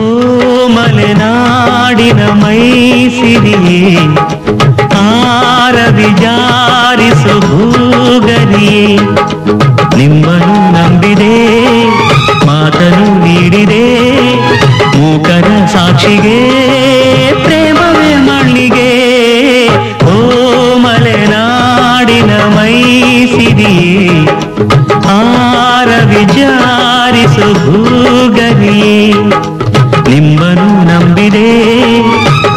ಓ ಮಲೆನಾಡಿನ ಮೈಸಿರಿಯೇ ಆರವಿ ಜಾರಿಸು ಭೂಗರಿಯೇ ನಿಮ್ಮನ್ನು ನಂಬಿದೆ ಮಾತನು ನೀಡಿದೆ, ಮೂಕರ ಸಾಕ್ಷಿಗೆ, ಪ್ರೇಮವೇ ಮಣ್ಣಿಗೆ. ಓ ಮಲೆನಾಡಿನ ಮೈಸಿರಿಯೇ ಆರವಿ ಜಾರಿಸು ಭೂಗರಿಯೇ ನಂಬಿದೆ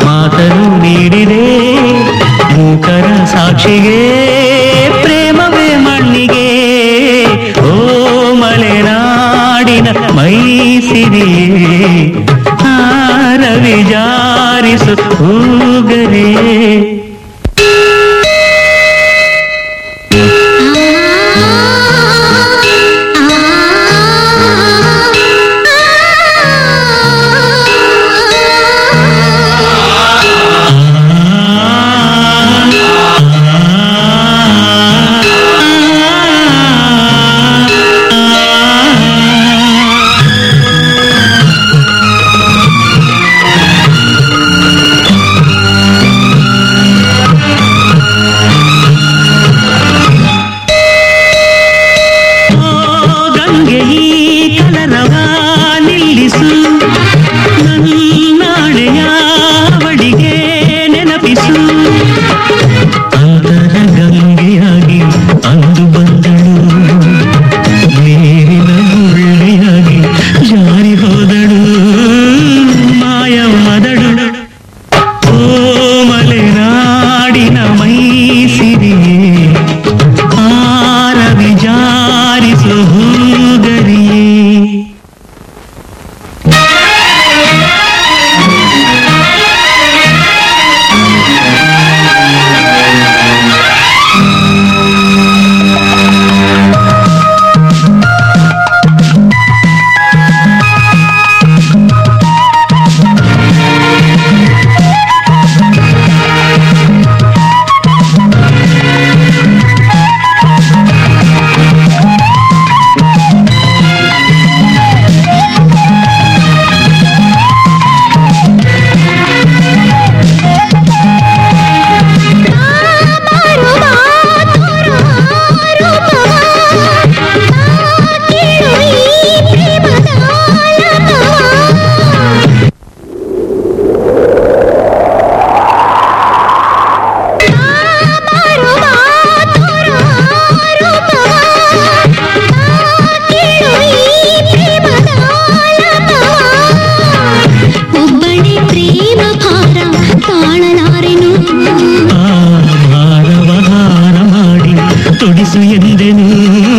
ಮಾತನ್ನು ನೀಡಿದೆ ಮೂಕರ ಸಾಕ್ಷಿಗೆ ಪ್ರೇಮವೇ ಮಣ್ಣಿಗೆ. ಓ ಮಲೆನಾಡಿನ ಮೈಸಿರಿಯೇ ಹಾರವಿ ಜಾರಿಸು ಹೂಗರೇ ಓ ಹಾರ ಮಾಡಿ ತೊಡಿಸು ಎಂದೆನು ಕೊರಳ ತಂದೆನು